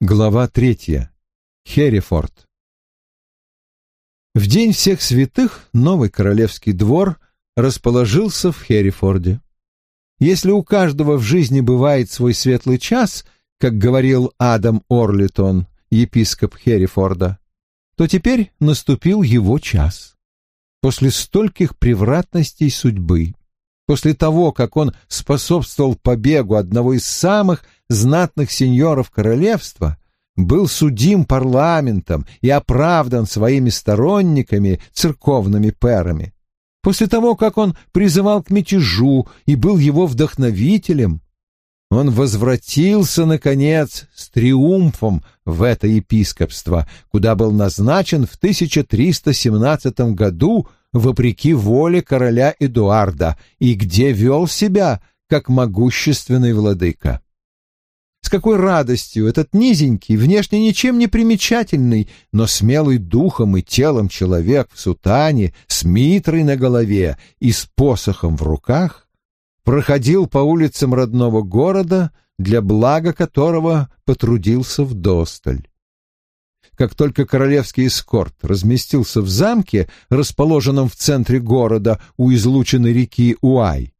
Глава третья. Херрифорд. В день всех святых новый королевский двор расположился в Херрифорде. Если у каждого в жизни бывает свой светлый час, как говорил Адам Орлитон, епископ Херрифорда, то теперь наступил его час. После стольких превратностей судьбы, после того, как он способствовал побегу одного из самых знатных сеньоров королевства, был судим парламентом и оправдан своими сторонниками, церковными перами. После того, как он призывал к мятежу и был его вдохновителем, он возвратился, наконец, с триумфом в это епископство, куда был назначен в 1317 году вопреки воле короля Эдуарда и где вел себя как могущественный владыка. С какой радостью этот низенький, внешне ничем не примечательный, но смелый духом и телом человек в сутане, с митрой на голове и с посохом в руках, проходил по улицам родного города, для блага которого потрудился вдосталь. Как только королевский эскорт разместился в замке, расположенном в центре города у излученной реки Уай,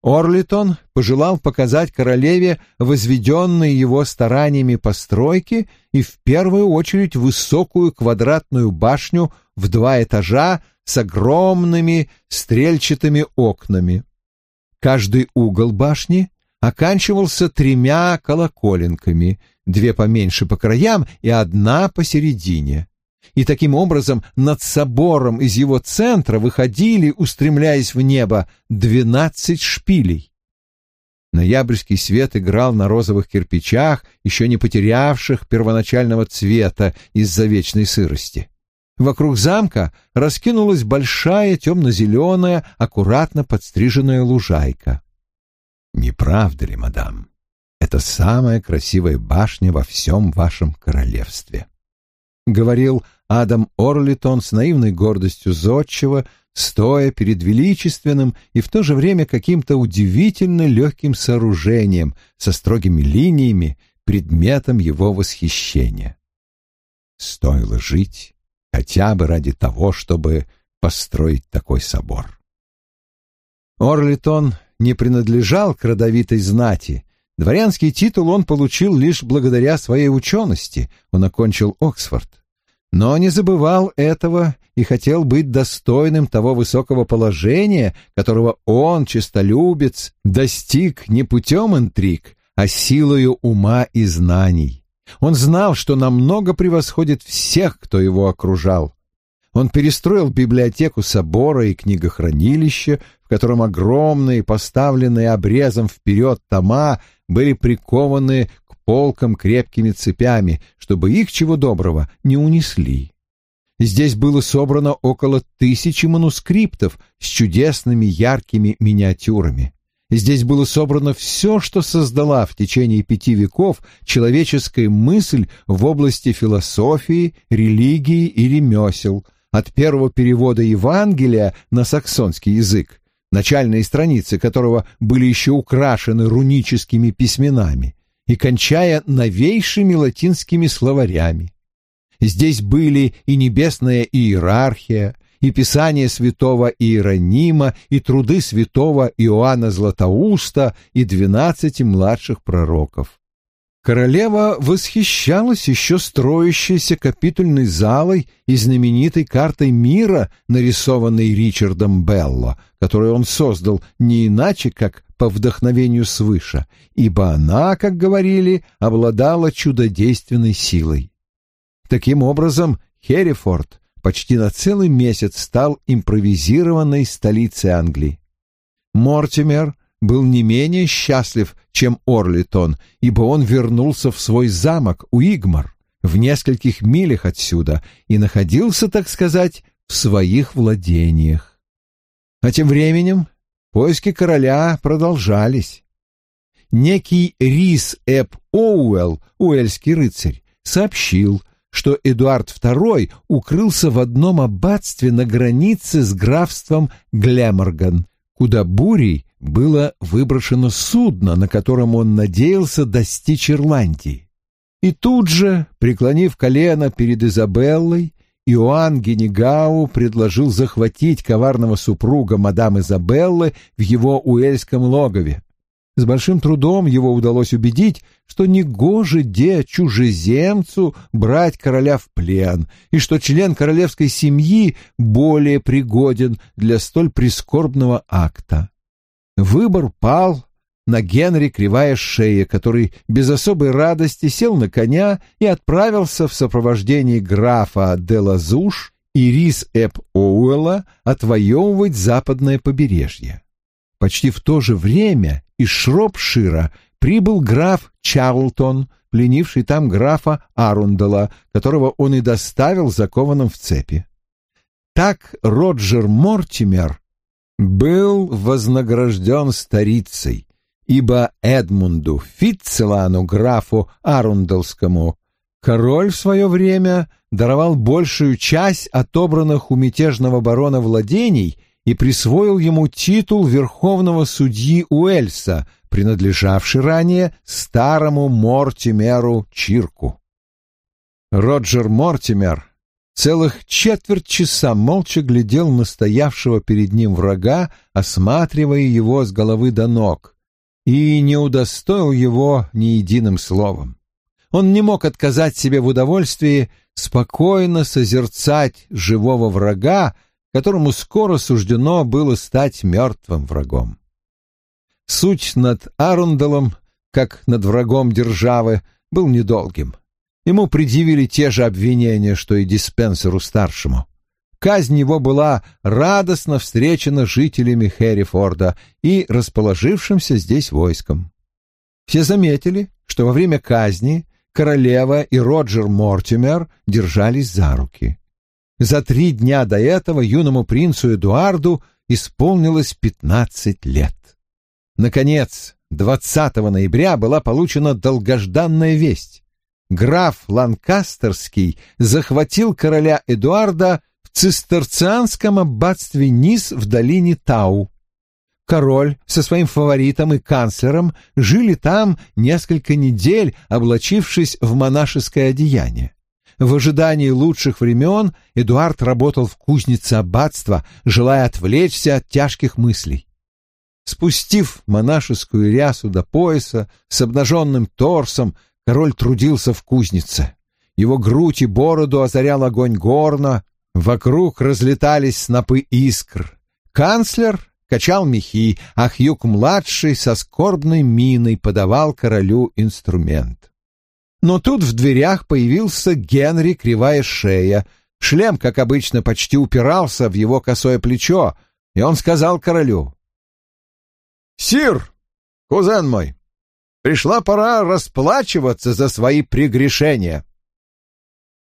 Орлитон пожелал показать королеве возведенные его стараниями постройки и в первую очередь высокую квадратную башню в два этажа с огромными стрельчатыми окнами. Каждый угол башни оканчивался тремя колоколенками, две поменьше по краям и одна посередине. И таким образом над собором из его центра выходили, устремляясь в небо, двенадцать шпилей. Ноябрьский свет играл на розовых кирпичах, еще не потерявших первоначального цвета из-за вечной сырости. Вокруг замка раскинулась большая темно-зеленая, аккуратно подстриженная лужайка. «Не правда ли, мадам? Это самая красивая башня во всем вашем королевстве», — говорил Адам Орлитон с наивной гордостью зодчего, стоя перед величественным и в то же время каким-то удивительно легким сооружением со строгими линиями, предметом его восхищения. Стоило жить хотя бы ради того, чтобы построить такой собор. Орлитон не принадлежал к родовитой знати. Дворянский титул он получил лишь благодаря своей учености. Он окончил Оксфорд. Но не забывал этого и хотел быть достойным того высокого положения, которого он, честолюбец, достиг не путем интриг, а силою ума и знаний. Он знал, что намного превосходит всех, кто его окружал. Он перестроил библиотеку собора и книгохранилище, котором огромные, поставленные обрезом вперед тома, были прикованы к полкам крепкими цепями, чтобы их, чего доброго, не унесли. Здесь было собрано около тысячи манускриптов с чудесными яркими миниатюрами. Здесь было собрано все, что создала в течение пяти веков человеческая мысль в области философии, религии и ремесел, от первого перевода Евангелия на саксонский язык, начальные страницы которого были еще украшены руническими письменами, и кончая новейшими латинскими словарями. Здесь были и небесная иерархия, и писания святого Иеронима, и труды святого Иоанна Златоуста и двенадцати младших пророков. Королева восхищалась еще строящейся капитульной залой и знаменитой картой мира, нарисованной Ричардом Белло, которую он создал не иначе, как по вдохновению свыше, ибо она, как говорили, обладала чудодейственной силой. Таким образом, Херрифорд почти на целый месяц стал импровизированной столицей Англии. Мортимер был не менее счастлив, чем Орлитон, ибо он вернулся в свой замок Уигмар в нескольких милях отсюда и находился, так сказать, в своих владениях. А тем временем поиски короля продолжались. Некий Рис Эп Оуэлл, уэльский рыцарь, сообщил, что Эдуард II укрылся в одном аббатстве на границе с графством Глеморган, куда бурей было выброшено судно, на котором он надеялся достичь Ирландии. И тут же, преклонив колено перед Изабеллой, Иоанн Генегау предложил захватить коварного супруга мадам Изабеллы в его уэльском логове. С большим трудом его удалось убедить, что негоже де чужеземцу брать короля в плен, и что член королевской семьи более пригоден для столь прискорбного акта. Выбор пал на Генри Кривая Шея, который без особой радости сел на коня и отправился в сопровождении графа де Лазуш и Рис Эп Оуэлла отвоевывать западное побережье. Почти в то же время из Шропшира прибыл граф Чарлтон, пленивший там графа Арундела, которого он и доставил закованным в цепи. Так Роджер Мортимер был вознагражден старицей, ибо Эдмунду Фитцелану, графу Арундельскому, король в свое время даровал большую часть отобранных у мятежного барона владений и присвоил ему титул верховного судьи Уэльса, принадлежавший ранее старому Мортимеру Чирку. Роджер Мортимер целых четверть часа молча глядел на стоявшего перед ним врага, осматривая его с головы до ног и не удостоил его ни единым словом. Он не мог отказать себе в удовольствии спокойно созерцать живого врага, которому скоро суждено было стать мертвым врагом. Суть над Арунделом, как над врагом державы, был недолгим. Ему предъявили те же обвинения, что и диспенсеру-старшему казнь его была радостно встречена жителями Хэррифорда и расположившимся здесь войском. Все заметили, что во время казни королева и Роджер Мортимер держались за руки. За три дня до этого юному принцу Эдуарду исполнилось пятнадцать лет. Наконец, 20 ноября была получена долгожданная весть. Граф Ланкастерский захватил короля Эдуарда цистерцианском аббатстве Низ в долине Тау. Король со своим фаворитом и канцлером жили там несколько недель, облачившись в монашеское одеяние. В ожидании лучших времен Эдуард работал в кузнице аббатства, желая отвлечься от тяжких мыслей. Спустив монашескую рясу до пояса с обнаженным торсом, король трудился в кузнице. Его грудь и бороду озарял огонь горна, Вокруг разлетались снопы искр. Канцлер качал мехи, а Хьюк-младший со скорбной миной подавал королю инструмент. Но тут в дверях появился Генри Кривая Шея. Шлем, как обычно, почти упирался в его косое плечо, и он сказал королю. «Сир, кузен мой, пришла пора расплачиваться за свои прегрешения».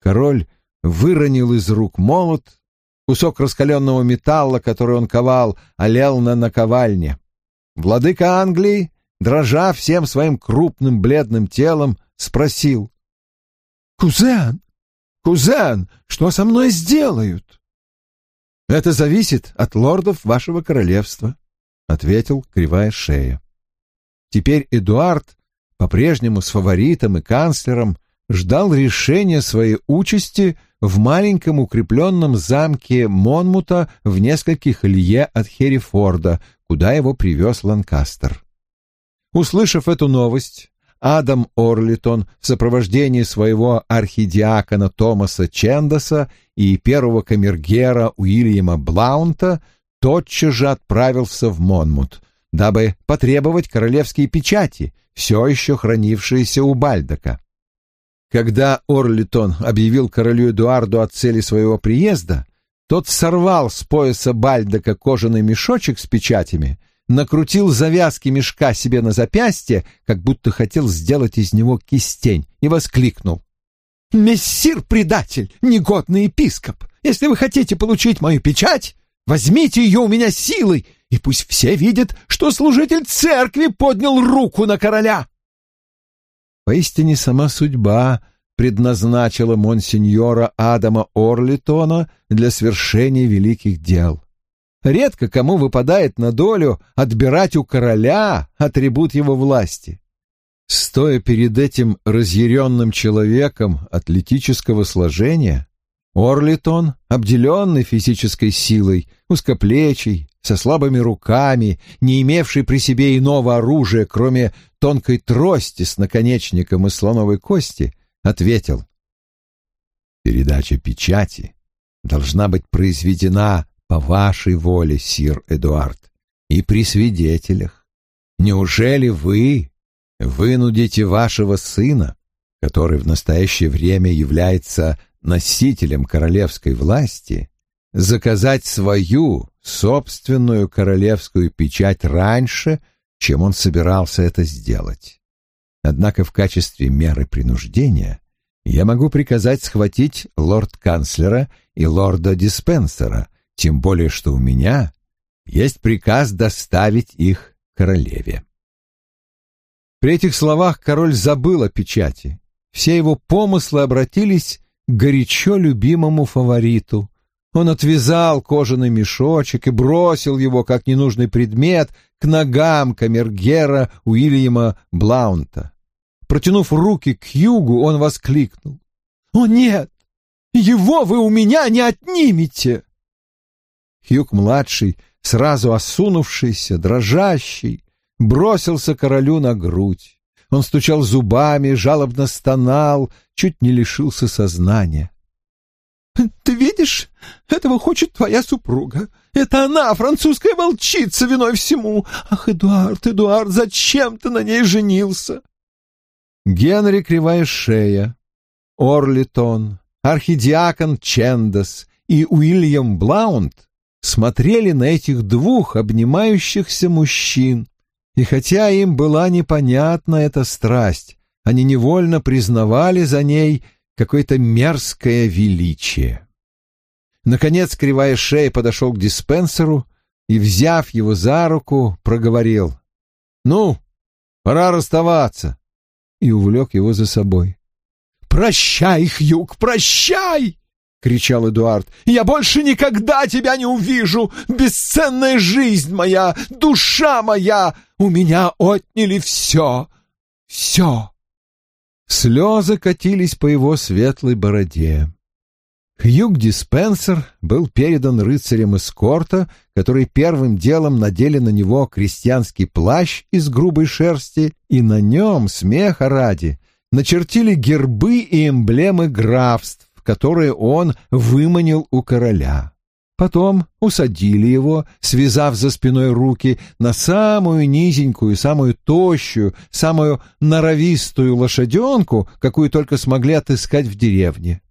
Король выронил из рук молот, кусок раскаленного металла, который он ковал, олел на наковальне. Владыка Англии, дрожа всем своим крупным бледным телом, спросил. «Кузен, кузен, что со мной сделают?» «Это зависит от лордов вашего королевства», — ответил кривая шея. Теперь Эдуард, по-прежнему с фаворитом и канцлером, ждал решения своей участи в маленьком укрепленном замке Монмута в нескольких лье от Херрифорда, куда его привез Ланкастер. Услышав эту новость, Адам Орлитон в сопровождении своего архидиакона Томаса Чендаса и первого камергера Уильяма Блаунта тотчас же отправился в Монмут, дабы потребовать королевские печати, все еще хранившиеся у Бальдака. Когда Орлитон объявил королю Эдуарду о цели своего приезда, тот сорвал с пояса Бальдока кожаный мешочек с печатями, накрутил завязки мешка себе на запястье, как будто хотел сделать из него кистень, и воскликнул. «Мессир-предатель, негодный епископ! Если вы хотите получить мою печать, возьмите ее у меня силой, и пусть все видят, что служитель церкви поднял руку на короля!» Поистине сама судьба предназначила монсеньора Адама Орлитона для свершения великих дел. Редко кому выпадает на долю отбирать у короля атрибут его власти. Стоя перед этим разъяренным человеком атлетического сложения, Орлитон, обделенный физической силой, узкоплечий, со слабыми руками, не имевший при себе иного оружия, кроме тонкой трости с наконечником из слоновой кости, ответил. «Передача печати должна быть произведена по вашей воле, сир Эдуард, и при свидетелях. Неужели вы вынудите вашего сына, который в настоящее время является носителем королевской власти, заказать свою собственную королевскую печать раньше, чем он собирался это сделать. Однако в качестве меры принуждения я могу приказать схватить лорд-канцлера и лорда Диспенсера, тем более что у меня есть приказ доставить их королеве. При этих словах король забыл о печати. Все его помыслы обратились к горячо любимому фавориту. Он отвязал кожаный мешочек и бросил его, как ненужный предмет, к ногам камергера Уильяма Блаунта. Протянув руки к югу, он воскликнул. «О, нет! Его вы у меня не отнимете!» Хьюг-младший, сразу осунувшийся, дрожащий, бросился королю на грудь. Он стучал зубами, жалобно стонал, чуть не лишился сознания. «Ты видишь, этого хочет твоя супруга. Это она, французская волчица, виной всему. Ах, Эдуард, Эдуард, зачем ты на ней женился?» Генри Кривая Шея, Орлитон, архидиакон Чендас и Уильям Блаунд смотрели на этих двух обнимающихся мужчин, и хотя им была непонятна эта страсть, они невольно признавали за ней какое-то мерзкое величие. Наконец кривая шея подошел к диспенсеру и, взяв его за руку, проговорил «Ну, пора расставаться!» и увлек его за собой. «Прощай, Хьюг, прощай!» — кричал Эдуард. «Я больше никогда тебя не увижу! Бесценная жизнь моя, душа моя! У меня отняли все! Все!» Слезы катились по его светлой бороде. Хьюг Диспенсер был передан рыцарям эскорта, которые первым делом надели на него крестьянский плащ из грубой шерсти, и на нем, смеха ради, начертили гербы и эмблемы графств, которые он выманил у короля. Потом усадили его, связав за спиной руки, на самую низенькую, самую тощую, самую норовистую лошаденку, какую только смогли отыскать в деревне.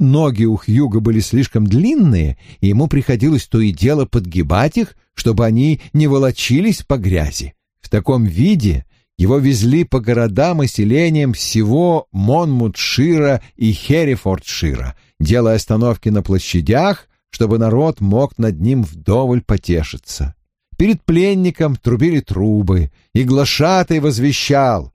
Ноги у Хьюга были слишком длинные, и ему приходилось то и дело подгибать их, чтобы они не волочились по грязи. В таком виде его везли по городам и селениям всего Монмутшира и Херрифордшира, делая остановки на площадях, чтобы народ мог над ним вдоволь потешиться. Перед пленником трубили трубы, и глашатый возвещал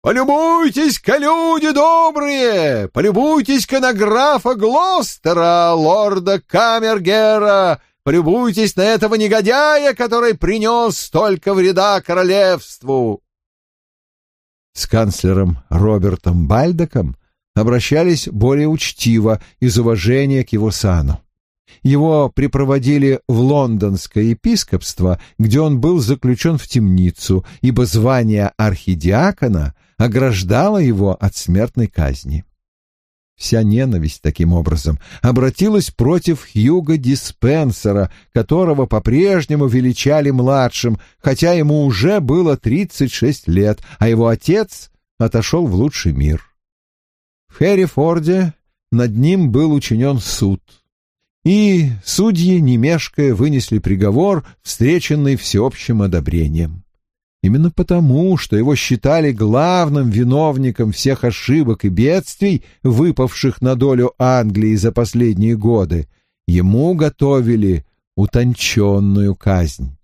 «Полюбуйтесь-ка, люди добрые! Полюбуйтесь-ка на графа Глостера, лорда Камергера! Полюбуйтесь на этого негодяя, который принес столько вреда королевству!» С канцлером Робертом Бальдаком обращались более учтиво из уважения к его сану. Его припроводили в лондонское епископство, где он был заключен в темницу, ибо звание архидиакона ограждало его от смертной казни. Вся ненависть, таким образом, обратилась против Хьюга Диспенсера, которого по-прежнему величали младшим, хотя ему уже было 36 лет, а его отец отошел в лучший мир. В Хэррифорде над ним был учинен суд — и судьи, не мешкая, вынесли приговор, встреченный всеобщим одобрением. Именно потому, что его считали главным виновником всех ошибок и бедствий, выпавших на долю Англии за последние годы, ему готовили утонченную казнь.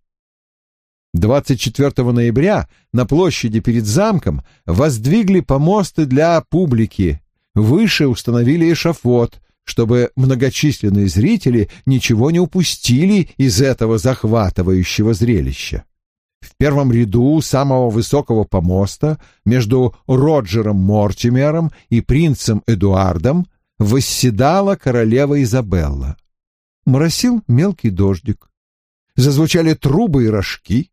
24 ноября на площади перед замком воздвигли помосты для публики, выше установили эшафот, чтобы многочисленные зрители ничего не упустили из этого захватывающего зрелища. в первом ряду самого высокого помоста между Роджером Мортимером и принцем Эдуардом восседала королева Изабелла. Моросил мелкий дождик. Зазвучали трубы и рожки.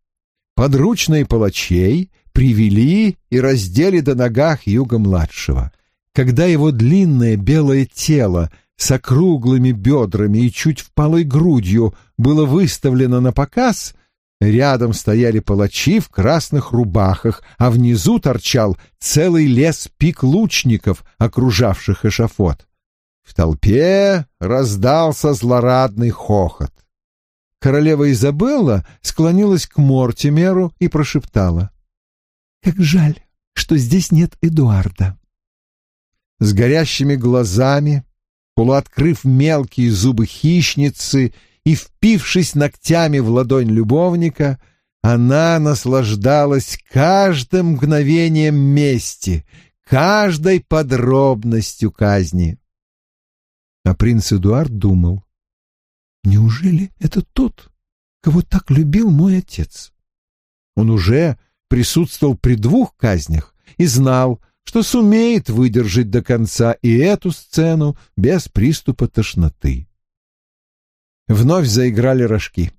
Подручные палачей привели и раздели до ногах Юга-младшего. Когда его длинное белое тело с округлыми бедрами и чуть впалой грудью было выставлено на показ, рядом стояли палачи в красных рубахах, а внизу торчал целый лес пик лучников, окружавших эшафот. В толпе раздался злорадный хохот. Королева Изабелла склонилась к Мортимеру и прошептала. «Как жаль, что здесь нет Эдуарда». С горящими глазами, полуоткрыв мелкие зубы хищницы и впившись ногтями в ладонь любовника, она наслаждалась каждым мгновением мести, каждой подробностью казни. А принц Эдуард думал, неужели это тот, кого так любил мой отец? Он уже присутствовал при двух казнях и знал, что сумеет выдержать до конца и эту сцену без приступа тошноты. Вновь заиграли рожки.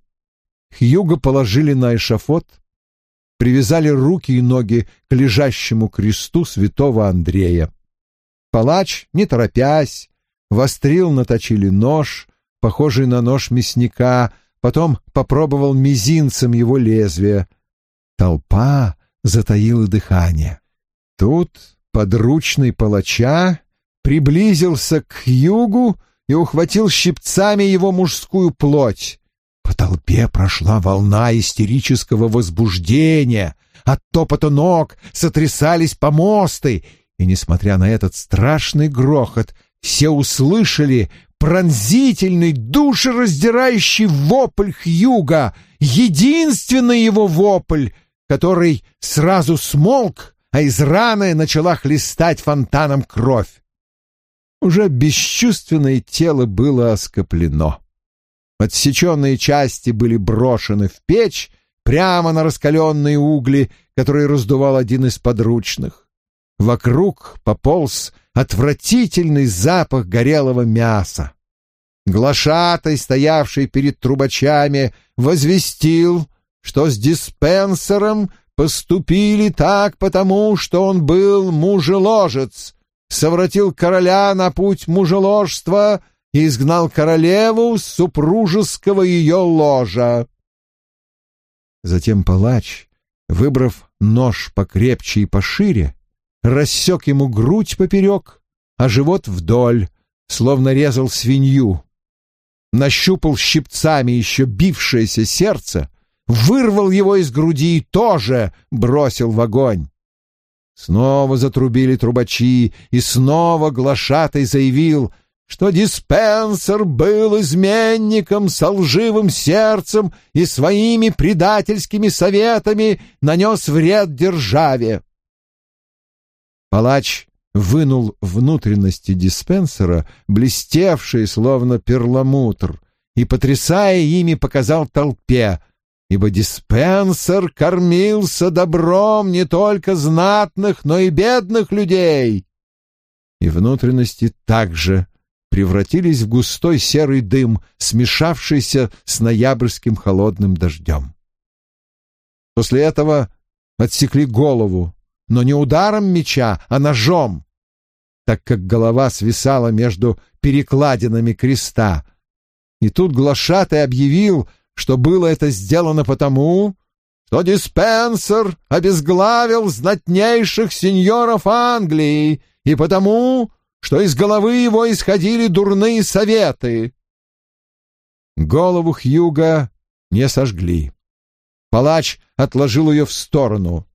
Хьюга положили на эшафот, привязали руки и ноги к лежащему кресту святого Андрея. Палач, не торопясь, вострил наточили нож, похожий на нож мясника, потом попробовал мизинцем его лезвие. Толпа затаила дыхание. Тут подручный палача приблизился к югу и ухватил щипцами его мужскую плоть. По толпе прошла волна истерического возбуждения, от топота ног сотрясались помосты, и, несмотря на этот страшный грохот, все услышали пронзительный, душераздирающий вопль Хьюга, единственный его вопль, который сразу смолк а из раны начала хлестать фонтаном кровь. Уже бесчувственное тело было оскоплено. Отсеченные части были брошены в печь прямо на раскаленные угли, которые раздувал один из подручных. Вокруг пополз отвратительный запах горелого мяса. Глашатай, стоявший перед трубачами, возвестил, что с диспенсером поступили так потому, что он был мужеложец, совратил короля на путь мужеложства и изгнал королеву с супружеского ее ложа. Затем палач, выбрав нож покрепче и пошире, рассек ему грудь поперек, а живот вдоль, словно резал свинью. Нащупал щипцами еще бившееся сердце, вырвал его из груди и тоже бросил в огонь. Снова затрубили трубачи, и снова глашатай заявил, что диспенсер был изменником со лживым сердцем и своими предательскими советами нанес вред державе. Палач вынул внутренности диспенсера, блестевшие, словно перламутр, и, потрясая ими, показал толпе — ибо диспенсер кормился добром не только знатных, но и бедных людей. И внутренности также превратились в густой серый дым, смешавшийся с ноябрьским холодным дождем. После этого отсекли голову, но не ударом меча, а ножом, так как голова свисала между перекладинами креста. И тут глашатай объявил, что было это сделано потому, что диспенсер обезглавил знатнейших сеньоров Англии и потому, что из головы его исходили дурные советы. Голову Хьюга не сожгли. Палач отложил ее в сторону,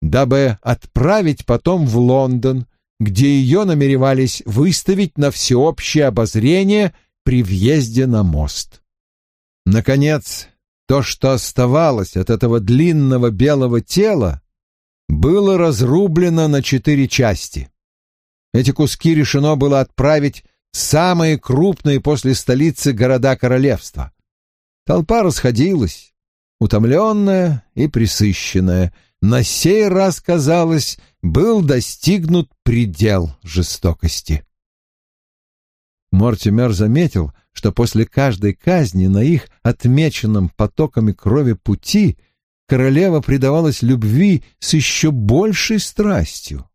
дабы отправить потом в Лондон, где ее намеревались выставить на всеобщее обозрение при въезде на мост. Наконец, то, что оставалось от этого длинного белого тела, было разрублено на четыре части. Эти куски решено было отправить самые крупные после столицы города королевства. Толпа расходилась. утомленная и присыщенная. На сей раз, казалось, был достигнут предел жестокости. Мортимер заметил, что после каждой казни на их отмеченном потоками крови пути королева предавалась любви с еще большей страстью.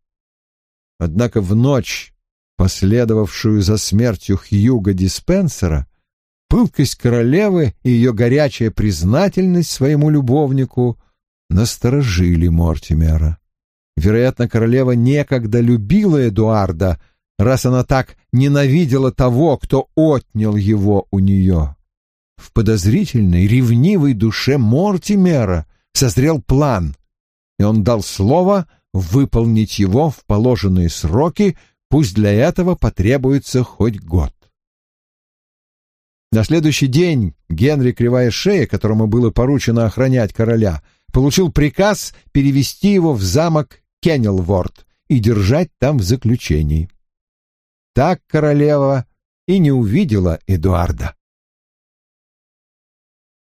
Однако в ночь, последовавшую за смертью Хьюга Диспенсера, пылкость королевы и ее горячая признательность своему любовнику насторожили Мортимера. Вероятно, королева некогда любила Эдуарда, раз она так ненавидела того, кто отнял его у нее. В подозрительной, ревнивой душе Мортимера созрел план, и он дал слово выполнить его в положенные сроки, пусть для этого потребуется хоть год. На следующий день Генри Кривая Шея, которому было поручено охранять короля, получил приказ перевести его в замок Кеннелворд и держать там в заключении. Так королева и не увидела Эдуарда.